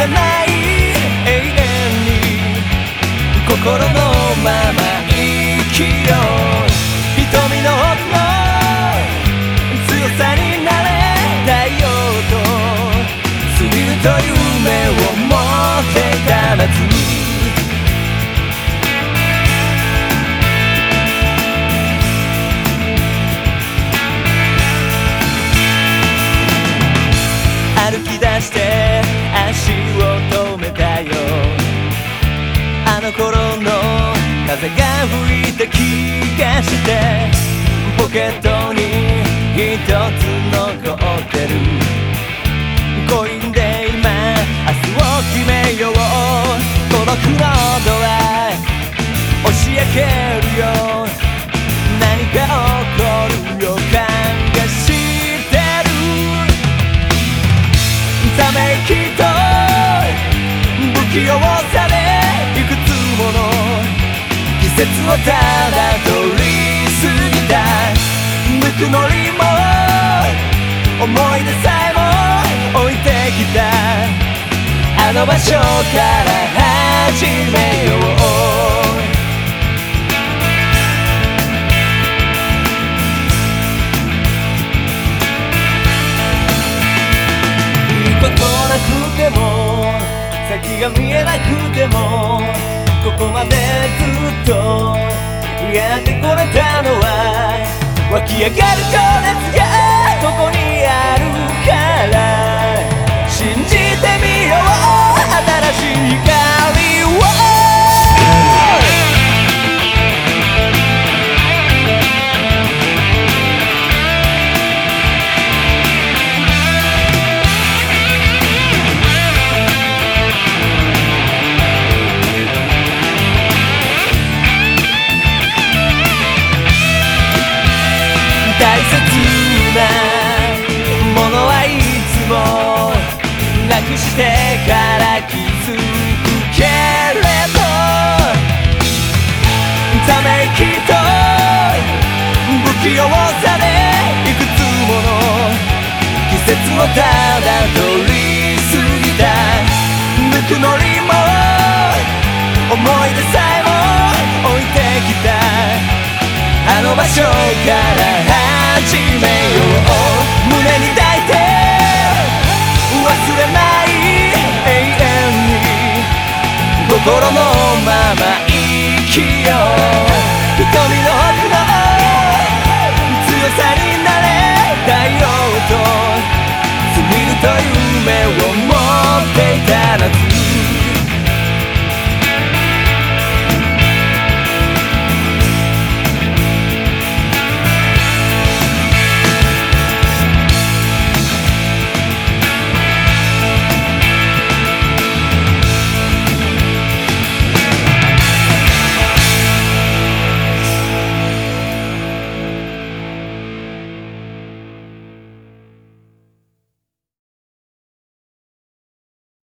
れない永遠に心のまま生きよう瞳の奥の強さになれ太陽と過ぎると夢を持ってたまず歩き出しての頃の風が吹いた気がしてポケットに一つ残ってる。コインで今明日を決めよう。孤独のドア押し開けるよ。何か起こる予感がしてる。ため息と不器用さで節をただ通り過ぎたぬくもりも思い出さえも置いてきた。あの場所から始めよう。いいこなくても先が見えなくてもここまでずっとやってこれたのは湧き上がる情熱がここにあるしてから気づくけれどため息と不器用さでいくつもの季節をただ通り過ぎた。ぬくもりも思い出さえも置いてきた。あの場所から始め心のまま生きよう